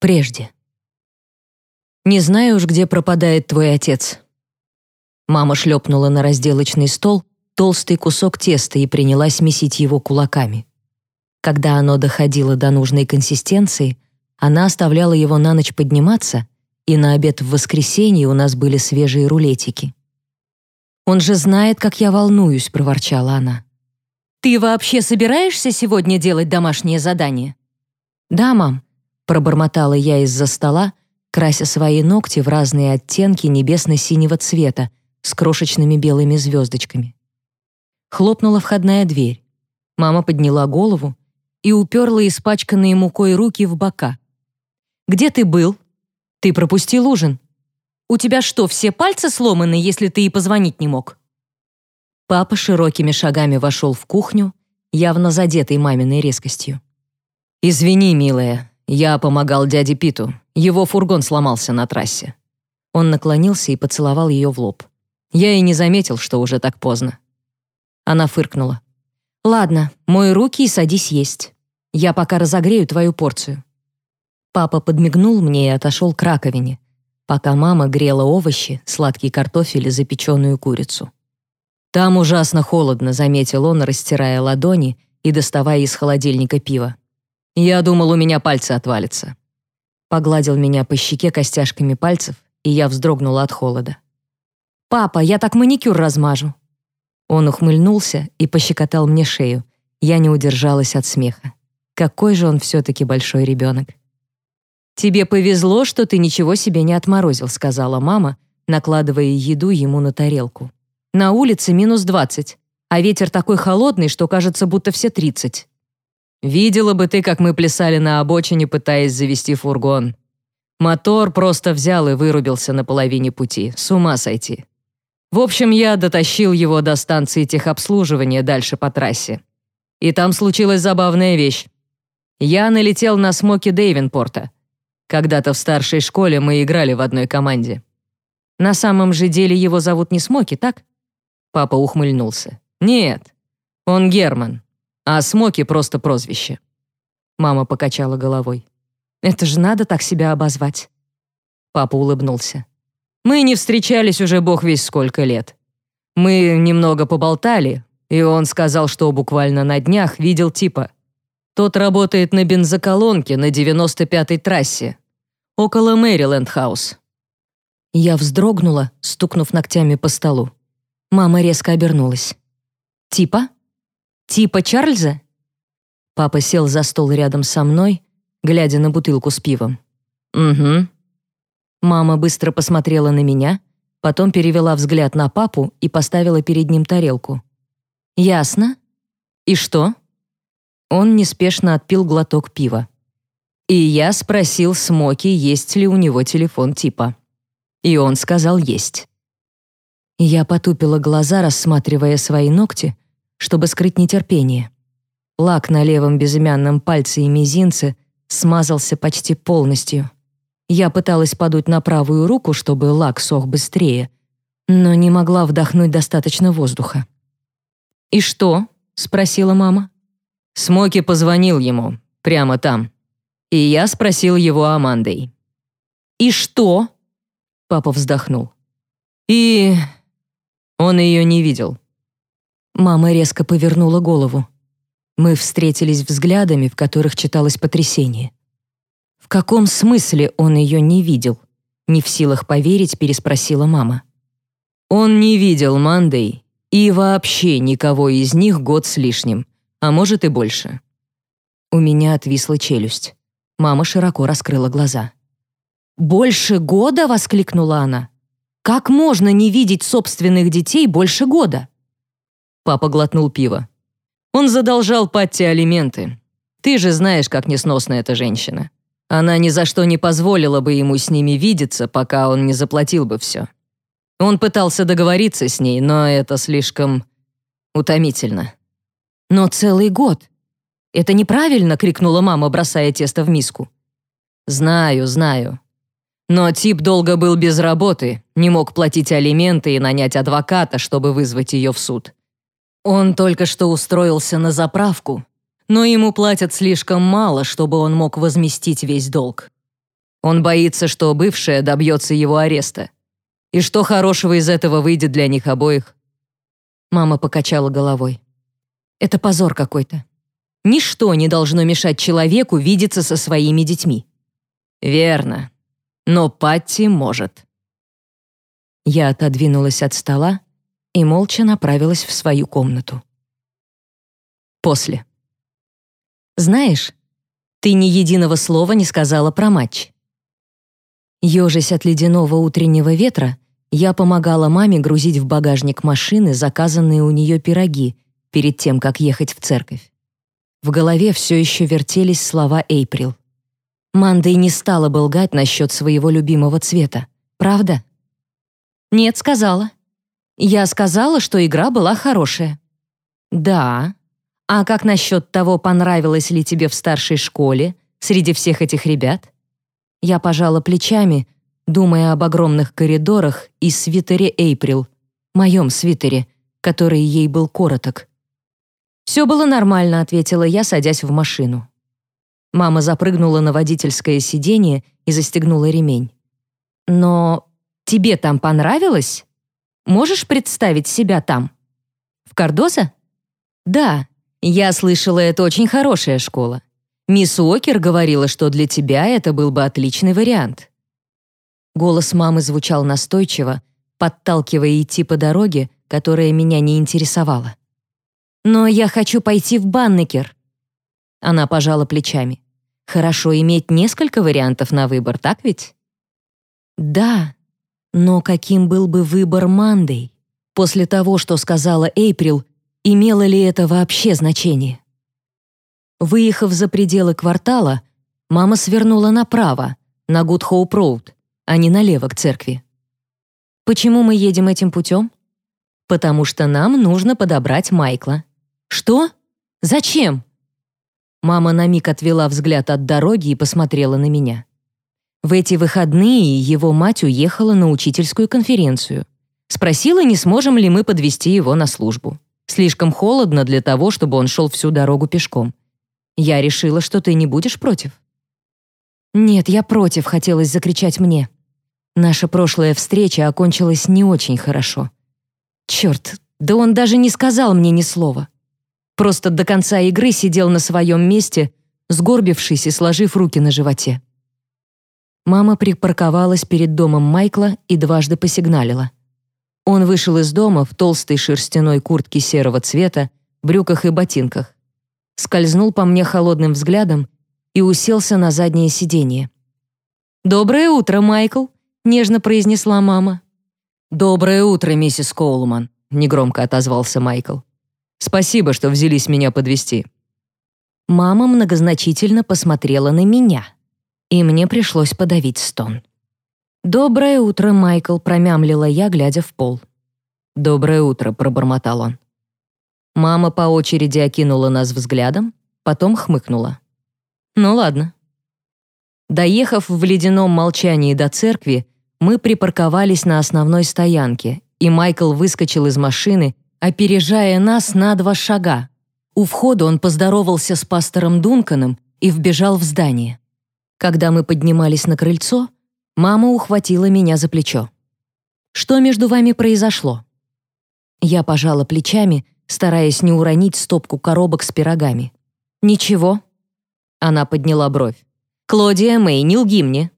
Прежде. «Не знаю уж, где пропадает твой отец». Мама шлепнула на разделочный стол толстый кусок теста и принялась месить его кулаками. Когда оно доходило до нужной консистенции, она оставляла его на ночь подниматься, и на обед в воскресенье у нас были свежие рулетики. «Он же знает, как я волнуюсь», — проворчала она. «Ты вообще собираешься сегодня делать домашнее задание?» «Да, мам», — пробормотала я из-за стола, крася свои ногти в разные оттенки небесно-синего цвета с крошечными белыми звездочками. Хлопнула входная дверь. Мама подняла голову и уперла испачканные мукой руки в бока. «Где ты был? Ты пропустил ужин. У тебя что, все пальцы сломаны, если ты и позвонить не мог?» Папа широкими шагами вошел в кухню, явно задетый маминой резкостью. «Извини, милая, я помогал дяде Питу. Его фургон сломался на трассе». Он наклонился и поцеловал ее в лоб. Я и не заметил, что уже так поздно. Она фыркнула. «Ладно, мой руки и садись есть. Я пока разогрею твою порцию». Папа подмигнул мне и отошел к раковине, пока мама грела овощи, сладкий картофель и запеченную курицу. «Там ужасно холодно», — заметил он, растирая ладони и доставая из холодильника пиво. «Я думал, у меня пальцы отвалятся». Погладил меня по щеке костяшками пальцев, и я вздрогнула от холода. «Папа, я так маникюр размажу», он ухмыльнулся и пощекотал мне шею. Я не удержалась от смеха. Какой же он все-таки большой ребенок. «Тебе повезло, что ты ничего себе не отморозил», сказала мама, накладывая еду ему на тарелку. «На улице минус двадцать, а ветер такой холодный, что кажется, будто все тридцать». «Видела бы ты, как мы плясали на обочине, пытаясь завести фургон. Мотор просто взял и вырубился на половине пути. С ума сойти. В общем, я дотащил его до станции техобслуживания дальше по трассе. И там случилась забавная вещь. Я налетел на Смоки Дейвенпорта. Когда-то в старшей школе мы играли в одной команде. На самом же деле его зовут не Смоки, так? Папа ухмыльнулся. Нет, он Герман, а Смоки просто прозвище. Мама покачала головой. Это же надо так себя обозвать. Папа улыбнулся. Мы не встречались уже бог весь сколько лет. Мы немного поболтали, и он сказал, что буквально на днях видел типа. Тот работает на бензоколонке на 95-й трассе, около Мэриленд-хаус. Я вздрогнула, стукнув ногтями по столу. Мама резко обернулась. «Типа? Типа Чарльза?» Папа сел за стол рядом со мной, глядя на бутылку с пивом. «Угу», Мама быстро посмотрела на меня, потом перевела взгляд на папу и поставила перед ним тарелку. «Ясно. И что?» Он неспешно отпил глоток пива. И я спросил Смоки, есть ли у него телефон типа. И он сказал «есть». Я потупила глаза, рассматривая свои ногти, чтобы скрыть нетерпение. Лак на левом безымянном пальце и мизинце смазался почти полностью. Я пыталась подуть на правую руку, чтобы лак сох быстрее, но не могла вдохнуть достаточно воздуха. «И что?» — спросила мама. Смоки позвонил ему, прямо там. И я спросил его о Амандой. «И что?» — папа вздохнул. «И...» Он ее не видел. Мама резко повернула голову. Мы встретились взглядами, в которых читалось потрясение. «В каком смысле он ее не видел?» Не в силах поверить, переспросила мама. «Он не видел Мандей и вообще никого из них год с лишним, а может и больше». У меня отвисла челюсть. Мама широко раскрыла глаза. «Больше года?» — воскликнула она. «Как можно не видеть собственных детей больше года?» Папа глотнул пиво. Он задолжал Патти алименты. Ты же знаешь, как несносна эта женщина. Она ни за что не позволила бы ему с ними видеться, пока он не заплатил бы все. Он пытался договориться с ней, но это слишком утомительно. «Но целый год. Это неправильно!» — крикнула мама, бросая тесто в миску. «Знаю, знаю. Но тип долго был без работы, не мог платить алименты и нанять адвоката, чтобы вызвать ее в суд. Он только что устроился на заправку, но ему платят слишком мало, чтобы он мог возместить весь долг. Он боится, что бывшая добьется его ареста. И что хорошего из этого выйдет для них обоих? Мама покачала головой. Это позор какой-то. Ничто не должно мешать человеку видеться со своими детьми. Верно. Но Патти может. Я отодвинулась от стола и молча направилась в свою комнату. После. Знаешь, ты ни единого слова не сказала про матч. Ёжась от ледяного утреннего ветра, я помогала маме грузить в багажник машины заказанные у нее пироги перед тем, как ехать в церковь. В голове все еще вертелись слова Эйприл. Манда и не стала бы лгать насчет своего любимого цвета, правда? Нет, сказала. Я сказала, что игра была хорошая. Да. А как насчет того, понравилось ли тебе в старшей школе, среди всех этих ребят? Я пожала плечами, думая об огромных коридорах и свитере Эйприл, моем свитере, который ей был короток. «Все было нормально», — ответила я, садясь в машину. Мама запрыгнула на водительское сиденье и застегнула ремень. «Но тебе там понравилось? Можешь представить себя там?» «В Кардоза?» «Да, я слышала, это очень хорошая школа. Мисс Уокер говорила, что для тебя это был бы отличный вариант». Голос мамы звучал настойчиво, подталкивая идти по дороге, которая меня не интересовала. «Но я хочу пойти в Баннекер». Она пожала плечами. «Хорошо иметь несколько вариантов на выбор, так ведь?» «Да, но каким был бы выбор Мандей? После того, что сказала Эйприл, имело ли это вообще значение?» Выехав за пределы квартала, мама свернула направо, на Гудхоуп-Роуд, а не налево к церкви. «Почему мы едем этим путем?» «Потому что нам нужно подобрать Майкла». «Что? Зачем?» Мама на миг отвела взгляд от дороги и посмотрела на меня. В эти выходные его мать уехала на учительскую конференцию. Спросила, не сможем ли мы подвести его на службу. Слишком холодно для того, чтобы он шел всю дорогу пешком. Я решила, что ты не будешь против». «Нет, я против», — хотелось закричать мне. Наша прошлая встреча окончилась не очень хорошо. Черт, да он даже не сказал мне ни слова. Просто до конца игры сидел на своем месте, сгорбившись и сложив руки на животе. Мама припарковалась перед домом Майкла и дважды посигналила. Он вышел из дома в толстой шерстяной куртке серого цвета, брюках и ботинках скользнул по мне холодным взглядом и уселся на заднее сиденье. «Доброе утро, Майкл», — нежно произнесла мама. «Доброе утро, миссис Коулман», — негромко отозвался Майкл. «Спасибо, что взялись меня подвести. Мама многозначительно посмотрела на меня, и мне пришлось подавить стон. «Доброе утро, Майкл», — промямлила я, глядя в пол. «Доброе утро», — пробормотал он. Мама по очереди окинула нас взглядом, потом хмыкнула. «Ну ладно». Доехав в ледяном молчании до церкви, мы припарковались на основной стоянке, и Майкл выскочил из машины, опережая нас на два шага. У входа он поздоровался с пастором Дунканом и вбежал в здание. Когда мы поднимались на крыльцо, мама ухватила меня за плечо. «Что между вами произошло?» Я пожала плечами, стараясь не уронить стопку коробок с пирогами. «Ничего». Она подняла бровь. «Клодия Мэй, не лги мне.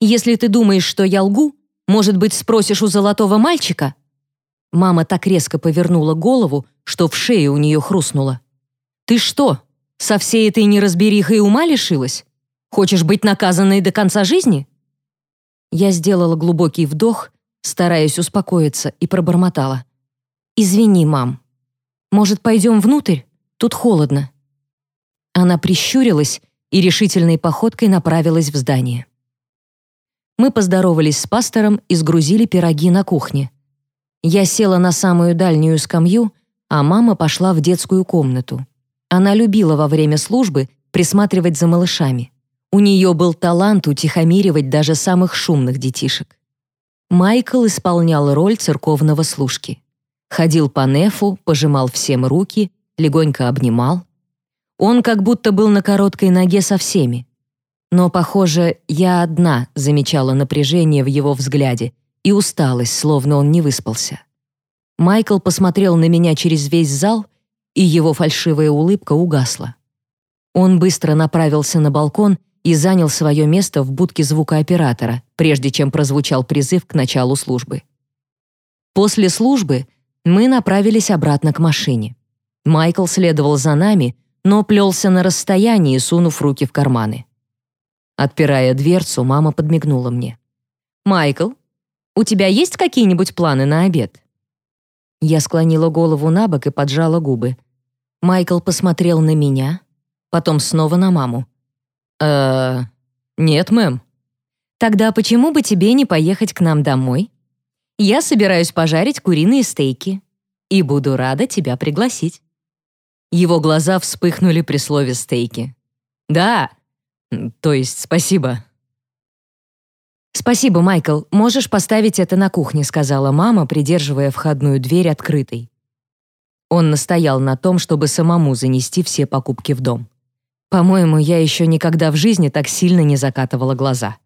Если ты думаешь, что я лгу, может быть, спросишь у золотого мальчика?» Мама так резко повернула голову, что в шее у нее хрустнуло. «Ты что, со всей этой неразберихой ума лишилась? Хочешь быть наказанной до конца жизни?» Я сделала глубокий вдох, стараясь успокоиться, и пробормотала. «Извини, мам». Может, пойдем внутрь? Тут холодно». Она прищурилась и решительной походкой направилась в здание. Мы поздоровались с пастором и сгрузили пироги на кухне. Я села на самую дальнюю скамью, а мама пошла в детскую комнату. Она любила во время службы присматривать за малышами. У нее был талант утихомиривать даже самых шумных детишек. Майкл исполнял роль церковного служки. Ходил по нефу, пожимал всем руки, легонько обнимал. Он как будто был на короткой ноге со всеми. Но, похоже, я одна замечала напряжение в его взгляде и усталость, словно он не выспался. Майкл посмотрел на меня через весь зал, и его фальшивая улыбка угасла. Он быстро направился на балкон и занял свое место в будке звукооператора, прежде чем прозвучал призыв к началу службы. После службы мы направились обратно к машине. Майкл следовал за нами, но плелся на расстоянии, сунув руки в карманы. Отпирая дверцу, мама подмигнула мне. «Майкл, у тебя есть какие-нибудь планы на обед?» Я склонила голову на бок и поджала губы. Майкл посмотрел на меня, потом снова на маму. «Э, нет, мэм». «Тогда почему бы тебе не поехать к нам домой? Я собираюсь пожарить куриные стейки и буду рада тебя пригласить». Его глаза вспыхнули при слове «стейки». «Да, то есть спасибо». «Спасибо, Майкл. Можешь поставить это на кухне», — сказала мама, придерживая входную дверь открытой. Он настоял на том, чтобы самому занести все покупки в дом. По-моему, я еще никогда в жизни так сильно не закатывала глаза.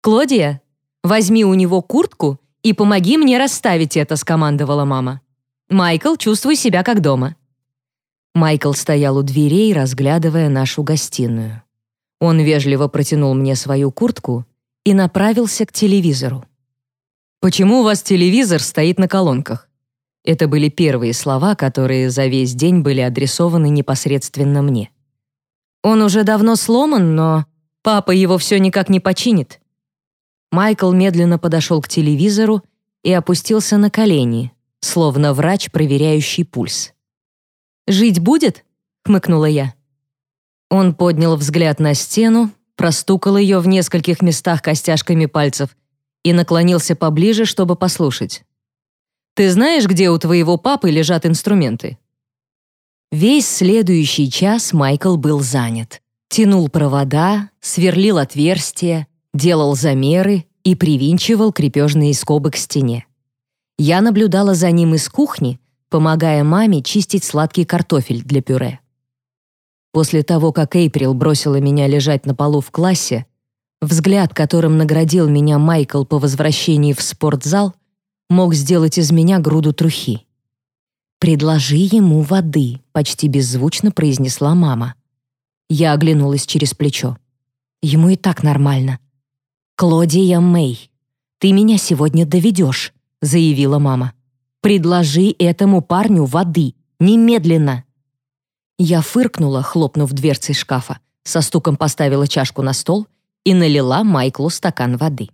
«Клодия, возьми у него куртку и помоги мне расставить это», — скомандовала мама. «Майкл, чувствуй себя как дома». Майкл стоял у дверей, разглядывая нашу гостиную. Он вежливо протянул мне свою куртку и направился к телевизору. «Почему у вас телевизор стоит на колонках?» Это были первые слова, которые за весь день были адресованы непосредственно мне. «Он уже давно сломан, но папа его все никак не починит». Майкл медленно подошел к телевизору и опустился на колени, словно врач, проверяющий пульс. «Жить будет?» — хмыкнула я. Он поднял взгляд на стену, простукал ее в нескольких местах костяшками пальцев и наклонился поближе, чтобы послушать. «Ты знаешь, где у твоего папы лежат инструменты?» Весь следующий час Майкл был занят. Тянул провода, сверлил отверстия, делал замеры и привинчивал крепежные скобы к стене. Я наблюдала за ним из кухни, помогая маме чистить сладкий картофель для пюре. После того, как Эйприл бросила меня лежать на полу в классе, взгляд, которым наградил меня Майкл по возвращении в спортзал, мог сделать из меня груду трухи. «Предложи ему воды», — почти беззвучно произнесла мама. Я оглянулась через плечо. Ему и так нормально. «Клодия Мэй, ты меня сегодня доведешь», — заявила мама. Предложи этому парню воды. Немедленно!» Я фыркнула, хлопнув дверцей шкафа, со стуком поставила чашку на стол и налила Майклу стакан воды.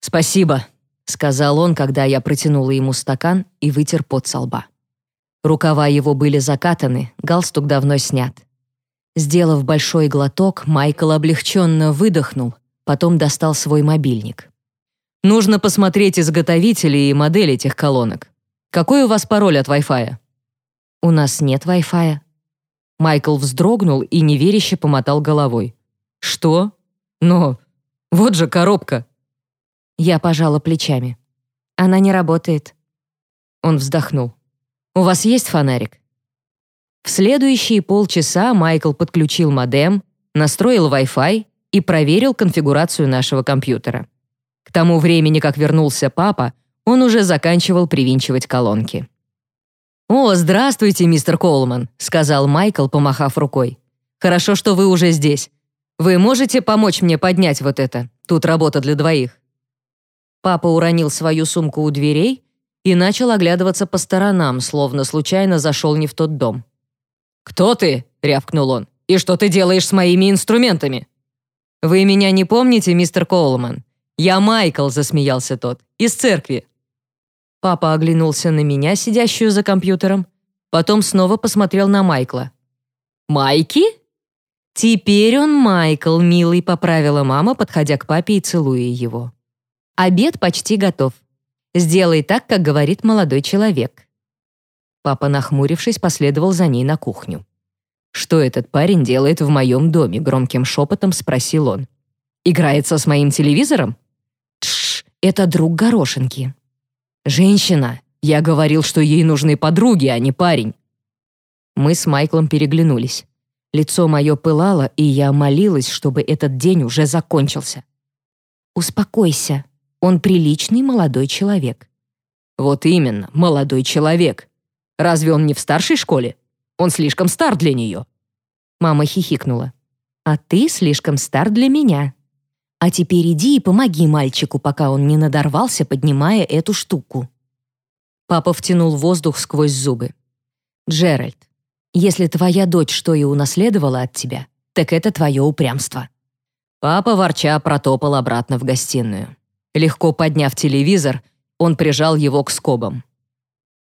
«Спасибо», — сказал он, когда я протянула ему стакан и вытер пот со лба. Рукава его были закатаны, галстук давно снят. Сделав большой глоток, Майкл облегченно выдохнул, потом достал свой мобильник. «Нужно посмотреть изготовители и модель этих колонок. Какой у вас пароль от Wi-Fi? У нас нет Wi-Fi. Майкл вздрогнул и неверяще помотал головой. Что? Но вот же коробка. Я пожала плечами. Она не работает. Он вздохнул. У вас есть фонарик? В следующие полчаса Майкл подключил модем, настроил Wi-Fi и проверил конфигурацию нашего компьютера. К тому времени, как вернулся папа, он уже заканчивал привинчивать колонки. «О, здравствуйте, мистер Коулман», — сказал Майкл, помахав рукой. «Хорошо, что вы уже здесь. Вы можете помочь мне поднять вот это? Тут работа для двоих». Папа уронил свою сумку у дверей и начал оглядываться по сторонам, словно случайно зашел не в тот дом. «Кто ты?» — рявкнул он. «И что ты делаешь с моими инструментами?» «Вы меня не помните, мистер Коулман? Я Майкл», — засмеялся тот, — «из церкви. Папа оглянулся на меня, сидящую за компьютером, потом снова посмотрел на Майкла. «Майки?» «Теперь он Майкл, милый», — поправила мама, подходя к папе и целуя его. «Обед почти готов. Сделай так, как говорит молодой человек». Папа, нахмурившись, последовал за ней на кухню. «Что этот парень делает в моем доме?» — громким шепотом спросил он. «Играется с моим телевизором?» «Тш, это друг горошинки», «Женщина! Я говорил, что ей нужны подруги, а не парень!» Мы с Майклом переглянулись. Лицо мое пылало, и я молилась, чтобы этот день уже закончился. «Успокойся, он приличный молодой человек». «Вот именно, молодой человек. Разве он не в старшей школе? Он слишком стар для нее». Мама хихикнула. «А ты слишком стар для меня. А теперь иди и помоги мальчику, пока он не надорвался, поднимая эту штуку». Папа втянул воздух сквозь зубы. «Джеральд, если твоя дочь что и унаследовала от тебя, так это твое упрямство». Папа ворча протопал обратно в гостиную. Легко подняв телевизор, он прижал его к скобам.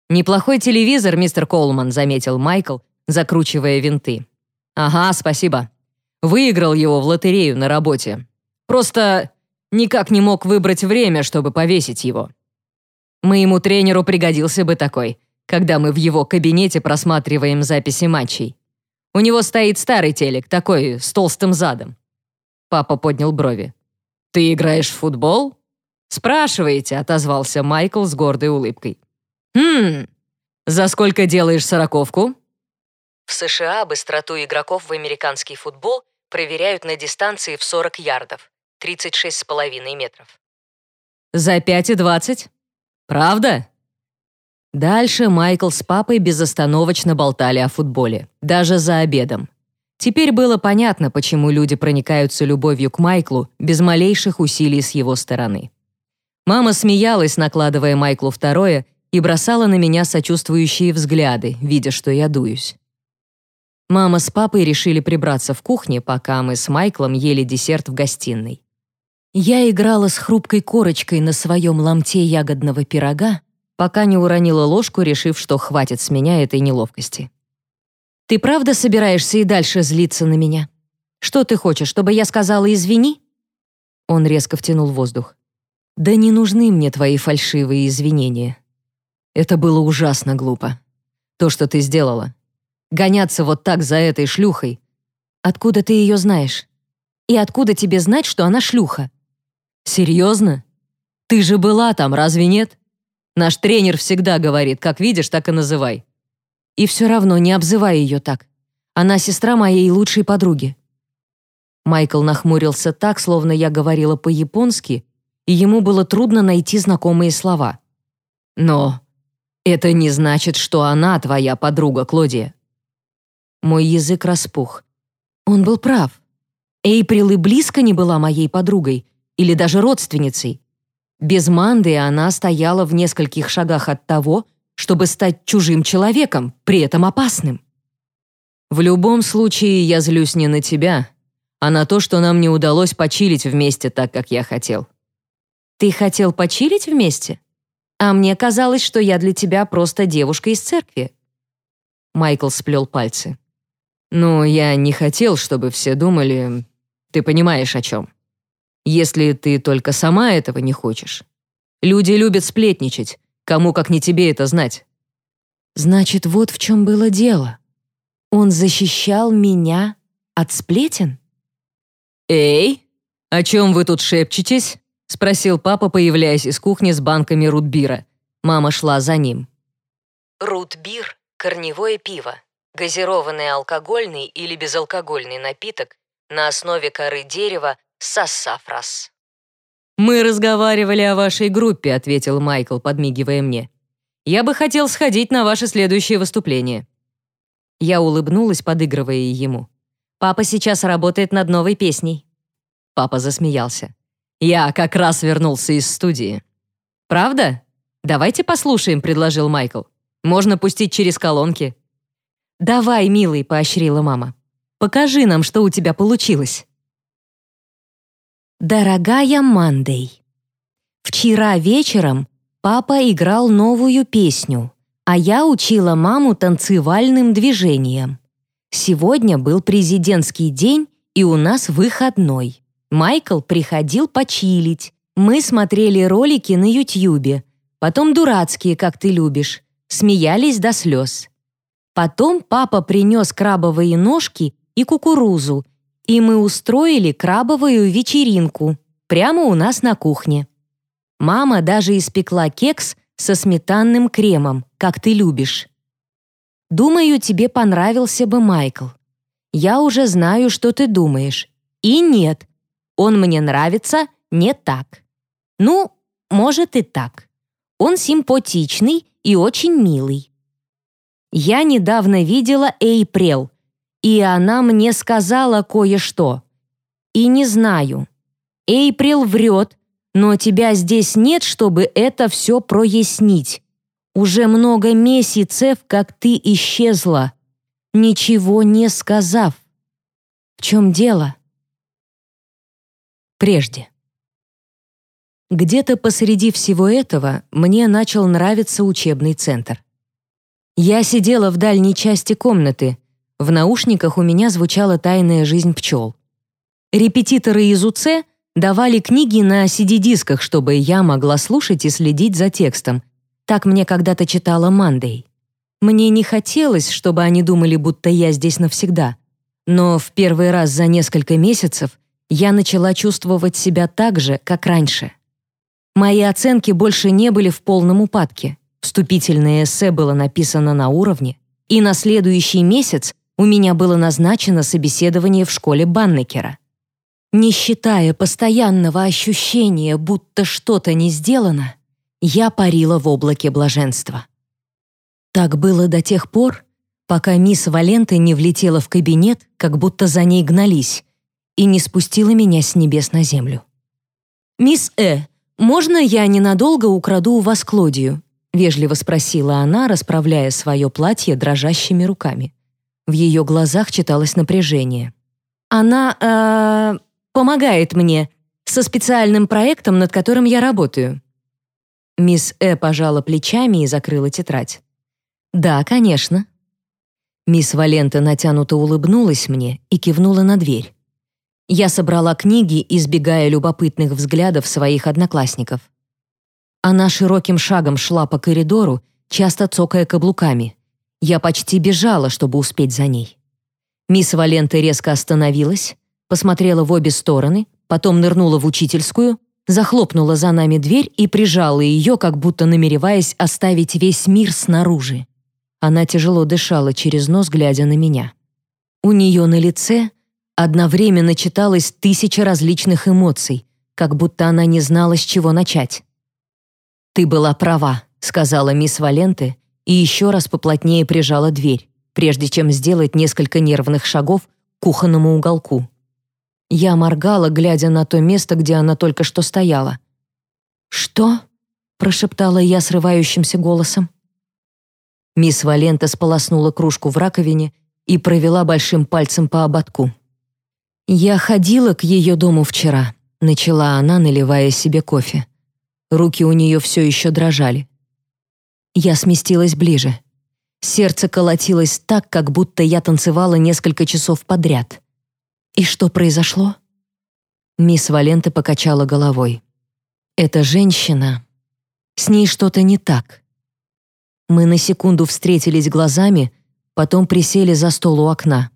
«Неплохой телевизор, мистер Колман», — заметил Майкл, закручивая винты. «Ага, спасибо. Выиграл его в лотерею на работе. Просто никак не мог выбрать время, чтобы повесить его. Моему тренеру пригодился бы такой когда мы в его кабинете просматриваем записи матчей. У него стоит старый телек, такой, с толстым задом. Папа поднял брови. «Ты играешь в футбол?» «Спрашиваете», — отозвался Майкл с гордой улыбкой. «Хм, за сколько делаешь сороковку?» В США быстроту игроков в американский футбол проверяют на дистанции в 40 ярдов, 36,5 метров. «За 5,20? Правда?» Дальше Майкл с папой безостановочно болтали о футболе, даже за обедом. Теперь было понятно, почему люди проникаются любовью к Майклу без малейших усилий с его стороны. Мама смеялась, накладывая Майклу второе, и бросала на меня сочувствующие взгляды, видя, что я дуюсь. Мама с папой решили прибраться в кухне, пока мы с Майклом ели десерт в гостиной. Я играла с хрупкой корочкой на своем ломте ягодного пирога, пока не уронила ложку, решив, что хватит с меня этой неловкости. «Ты правда собираешься и дальше злиться на меня? Что ты хочешь, чтобы я сказала «извини»?» Он резко втянул воздух. «Да не нужны мне твои фальшивые извинения. Это было ужасно глупо. То, что ты сделала. Гоняться вот так за этой шлюхой. Откуда ты ее знаешь? И откуда тебе знать, что она шлюха? Серьезно? Ты же была там, разве нет? Наш тренер всегда говорит, как видишь, так и называй. И все равно не обзывай ее так. Она сестра моей лучшей подруги». Майкл нахмурился так, словно я говорила по-японски, и ему было трудно найти знакомые слова. «Но это не значит, что она твоя подруга, Клодия». Мой язык распух. Он был прав. Эйприл и близко не была моей подругой или даже родственницей. Без Манды она стояла в нескольких шагах от того, чтобы стать чужим человеком, при этом опасным. В любом случае, я злюсь не на тебя, а на то, что нам не удалось почилить вместе так, как я хотел. Ты хотел почилить вместе? А мне казалось, что я для тебя просто девушка из церкви. Майкл сплел пальцы. Ну, я не хотел, чтобы все думали... Ты понимаешь, о чем если ты только сама этого не хочешь. Люди любят сплетничать. Кому, как не тебе, это знать. Значит, вот в чем было дело. Он защищал меня от сплетен? «Эй, о чем вы тут шепчетесь?» — спросил папа, появляясь из кухни с банками рутбира. Мама шла за ним. Рутбир – корневое пиво, газированный алкогольный или безалкогольный напиток на основе коры дерева Сассафрас. «Мы разговаривали о вашей группе», — ответил Майкл, подмигивая мне. «Я бы хотел сходить на ваше следующее выступление». Я улыбнулась, подыгрывая ему. «Папа сейчас работает над новой песней». Папа засмеялся. «Я как раз вернулся из студии». «Правда? Давайте послушаем», — предложил Майкл. «Можно пустить через колонки». «Давай, милый», — поощрила мама. «Покажи нам, что у тебя получилось». Дорогая Мандей, вчера вечером папа играл новую песню, а я учила маму танцевальным движениям. Сегодня был президентский день, и у нас выходной. Майкл приходил почилить. Мы смотрели ролики на Ютьюбе, потом дурацкие, как ты любишь, смеялись до слез. Потом папа принес крабовые ножки и кукурузу, и мы устроили крабовую вечеринку прямо у нас на кухне. Мама даже испекла кекс со сметанным кремом, как ты любишь. Думаю, тебе понравился бы Майкл. я уже знаю, что ты думаешь. И нет, он мне нравится не так. Ну, может и так. Он симпатичный и очень милый. Я недавно видела Эйпрел, и она мне сказала кое-что. И не знаю. Эйприл врет, но тебя здесь нет, чтобы это все прояснить. Уже много месяцев, как ты исчезла, ничего не сказав. В чем дело? Прежде. Где-то посреди всего этого мне начал нравиться учебный центр. Я сидела в дальней части комнаты. В наушниках у меня звучала тайная жизнь пчел. Репетиторы из УЦ давали книги на CD-дисках, чтобы я могла слушать и следить за текстом. Так мне когда-то читала Мандей. Мне не хотелось, чтобы они думали, будто я здесь навсегда. Но в первый раз за несколько месяцев я начала чувствовать себя так же, как раньше. Мои оценки больше не были в полном упадке. Вступительное эссе было написано на уровне, и на следующий месяц у меня было назначено собеседование в школе Баннекера. Не считая постоянного ощущения, будто что-то не сделано, я парила в облаке блаженства. Так было до тех пор, пока мисс Валенты не влетела в кабинет, как будто за ней гнались, и не спустила меня с небес на землю. «Мисс Э, можно я ненадолго украду у вас Клодию?» — вежливо спросила она, расправляя свое платье дрожащими руками. В ее глазах читалось напряжение. «Она, э, помогает мне со специальным проектом, над которым я работаю». Мисс Э пожала плечами и закрыла тетрадь. «Да, конечно». Мисс Валента натянуто улыбнулась мне и кивнула на дверь. Я собрала книги, избегая любопытных взглядов своих одноклассников. Она широким шагом шла по коридору, часто цокая каблуками. Я почти бежала, чтобы успеть за ней. Мисс Валента резко остановилась, посмотрела в обе стороны, потом нырнула в учительскую, захлопнула за нами дверь и прижала ее, как будто намереваясь оставить весь мир снаружи. Она тяжело дышала через нос, глядя на меня. У нее на лице одновременно читалось тысяча различных эмоций, как будто она не знала, с чего начать. «Ты была права», — сказала мисс Валенте и еще раз поплотнее прижала дверь, прежде чем сделать несколько нервных шагов к кухонному уголку. Я моргала, глядя на то место, где она только что стояла. «Что?» — прошептала я срывающимся голосом. Мисс Валента сполоснула кружку в раковине и провела большим пальцем по ободку. «Я ходила к ее дому вчера», — начала она, наливая себе кофе. Руки у нее все еще дрожали. Я сместилась ближе. Сердце колотилось так, как будто я танцевала несколько часов подряд. «И что произошло?» Мисс Валента покачала головой. «Эта женщина... С ней что-то не так». Мы на секунду встретились глазами, потом присели за стол у окна.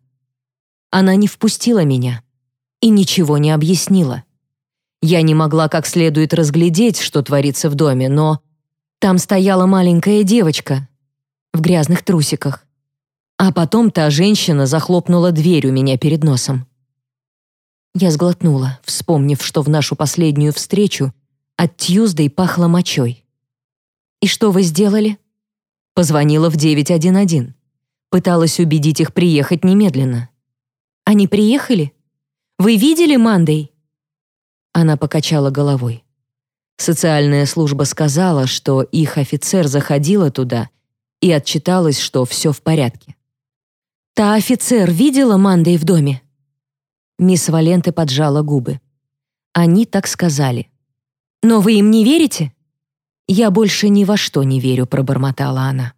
Она не впустила меня и ничего не объяснила. Я не могла как следует разглядеть, что творится в доме, но там стояла маленькая девочка в грязных трусиках. А потом та женщина захлопнула дверь у меня перед носом. Я сглотнула, вспомнив, что в нашу последнюю встречу от Тьюздей пахло мочой. «И что вы сделали?» Позвонила в 911. Пыталась убедить их приехать немедленно. «Они приехали? Вы видели Мандей?» Она покачала головой. Социальная служба сказала, что их офицер заходила туда и отчиталась, что все в порядке. «Та офицер видела Мандей в доме?» Мисс Валенте поджала губы. Они так сказали. «Но вы им не верите?» «Я больше ни во что не верю», — пробормотала она.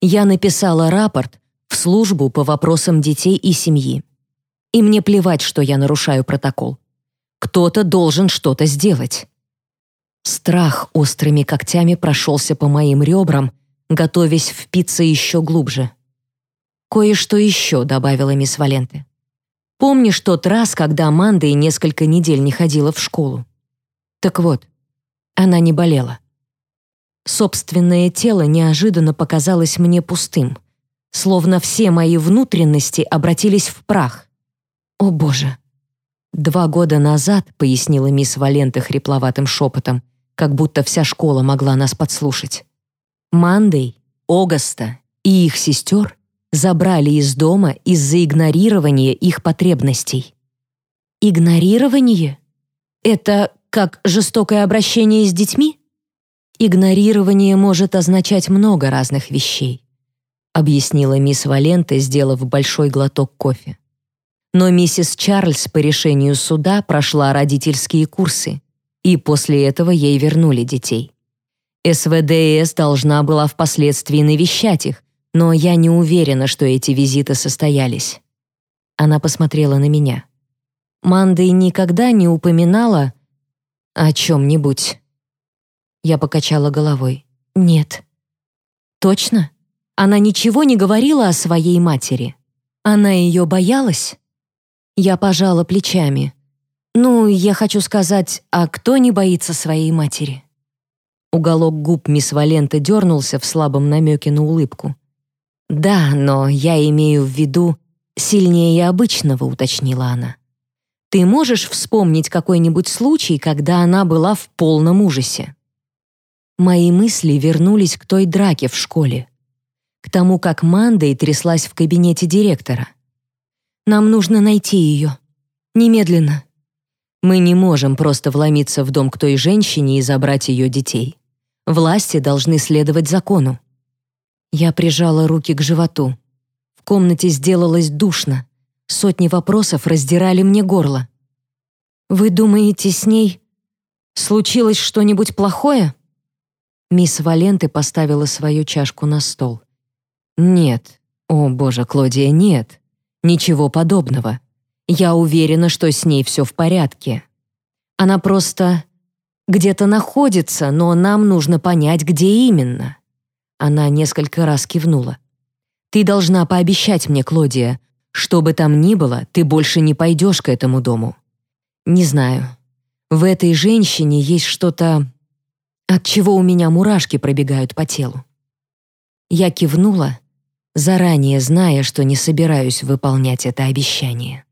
«Я написала рапорт в службу по вопросам детей и семьи. И мне плевать, что я нарушаю протокол. Кто-то должен что-то сделать». Страх острыми когтями прошелся по моим ребрам, готовясь впиться еще глубже. «Кое-что еще», — добавила мисс Валенте. Помнишь тот раз, когда Аманда и несколько недель не ходила в школу? Так вот, она не болела. Собственное тело неожиданно показалось мне пустым, словно все мои внутренности обратились в прах. О боже! Два года назад, пояснила мисс Валента хрипловатым шепотом, как будто вся школа могла нас подслушать. Мандей, Огаста и их сестер забрали из дома из-за игнорирования их потребностей. Игнорирование? Это как жестокое обращение с детьми? Игнорирование может означать много разных вещей, объяснила мисс Валента, сделав большой глоток кофе. Но миссис Чарльз по решению суда прошла родительские курсы, и после этого ей вернули детей. СВДС должна была впоследствии навещать их, но я не уверена, что эти визиты состоялись. Она посмотрела на меня. Мандой никогда не упоминала о чем-нибудь. Я покачала головой. Нет. Точно? Она ничего не говорила о своей матери. Она ее боялась? Я пожала плечами. Ну, я хочу сказать, а кто не боится своей матери? Уголок губ мисс Валента дернулся в слабом намеке на улыбку. «Да, но я имею в виду сильнее обычного», — уточнила она. «Ты можешь вспомнить какой-нибудь случай, когда она была в полном ужасе?» Мои мысли вернулись к той драке в школе, к тому, как Мандой тряслась в кабинете директора. «Нам нужно найти ее. Немедленно». Мы не можем просто вломиться в дом к той женщине и забрать ее детей. Власти должны следовать закону. Я прижала руки к животу. В комнате сделалось душно. Сотни вопросов раздирали мне горло. «Вы думаете, с ней случилось что-нибудь плохое?» Мисс Валенты поставила свою чашку на стол. «Нет. О, боже, Клодия, нет. Ничего подобного. Я уверена, что с ней все в порядке. Она просто где-то находится, но нам нужно понять, где именно». Она несколько раз кивнула. «Ты должна пообещать мне, Клодия, что бы там ни было, ты больше не пойдешь к этому дому. Не знаю. В этой женщине есть что-то от чего у меня мурашки пробегают по телу. Я кивнула, заранее зная, что не собираюсь выполнять это обещание.